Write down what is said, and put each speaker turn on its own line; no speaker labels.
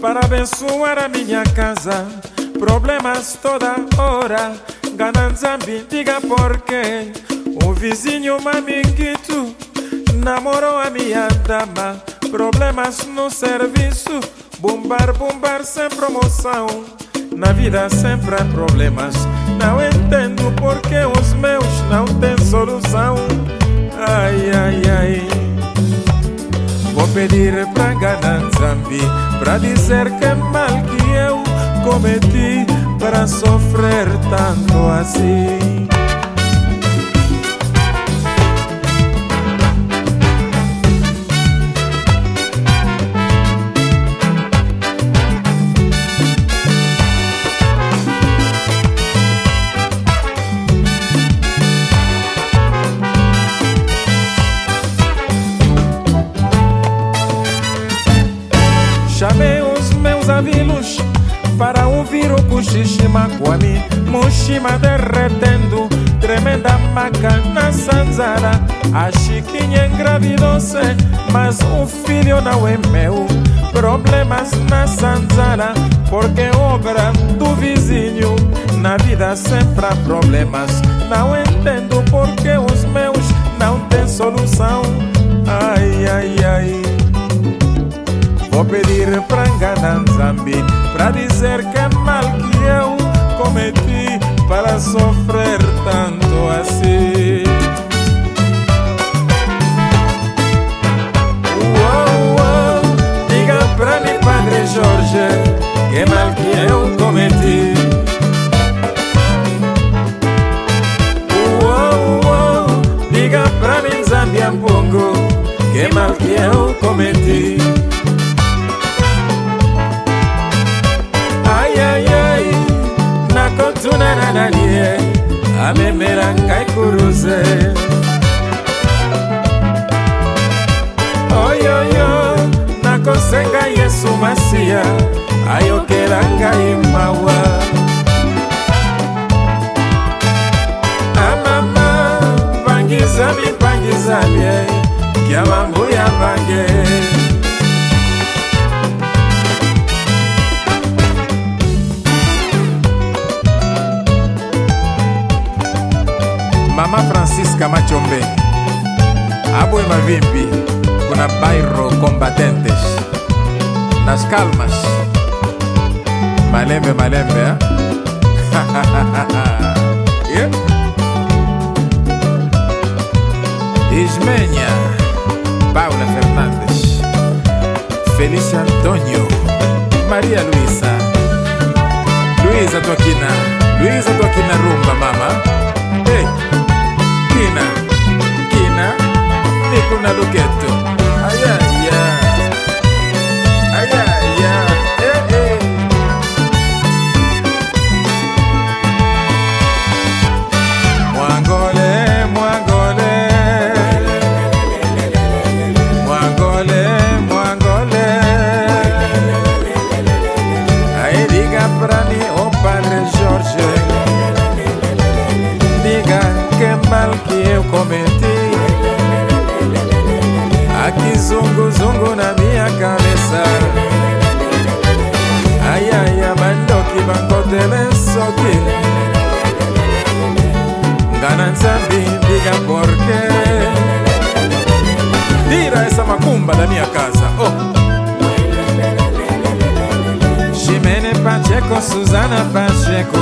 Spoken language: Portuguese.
para abençoar a minha casa. Problemas toda hora, gananzambi, diga porquê. O vizinho mamiguito namorou a minha dama. Problemas no serviço, bombar, bombar sem promoção. Na vida sempre há problemas. Não entendo porque os meus não têm solução. Ai, ai, ai. venir prangana nzambi pradiser che mal che io come ti para sofrer tanto assim Chamei os meus avilos para ouvir o cochiche magoami Mushima derretendo, tremenda maca na sanzara. A chiquinha engravidou-se, mas o filho não é meu. Problemas na sanzara, porque obra do vizinho. Na vida sempre há problemas, não entendo porque os meus não têm solução. Ai, ai, ai Vou pedir pra enganar Zambi Pra dizer que é mal que eu cometi Para sofrer tanto assim. Diga pra mim, Padre Jorge Que mal que eu cometi. Uou, uou, Diga pra mim, Zambi Ampungo Que mal que eu cometi amemera ngai kuruze oyoyo nakosenga yesu masiya ayokela ngai mawa mama francis kamachombe aboyema vimbi kuna bairro combatentes nas calmas malembe malembe eh? yeah? ismenia paula fernandes felicia antonio maria luisa luisa twakina luisa twakina rumba mama hey. kena. Kena ndeko na lokete ayes kizunguzungu na miakamesa ayaya bandoki bakotele soki. Nga na nzambi biga porke. Dira esa makumba dani ya kaza o oh. jimene pacheko suzana pacheko